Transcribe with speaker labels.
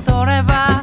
Speaker 1: 取れば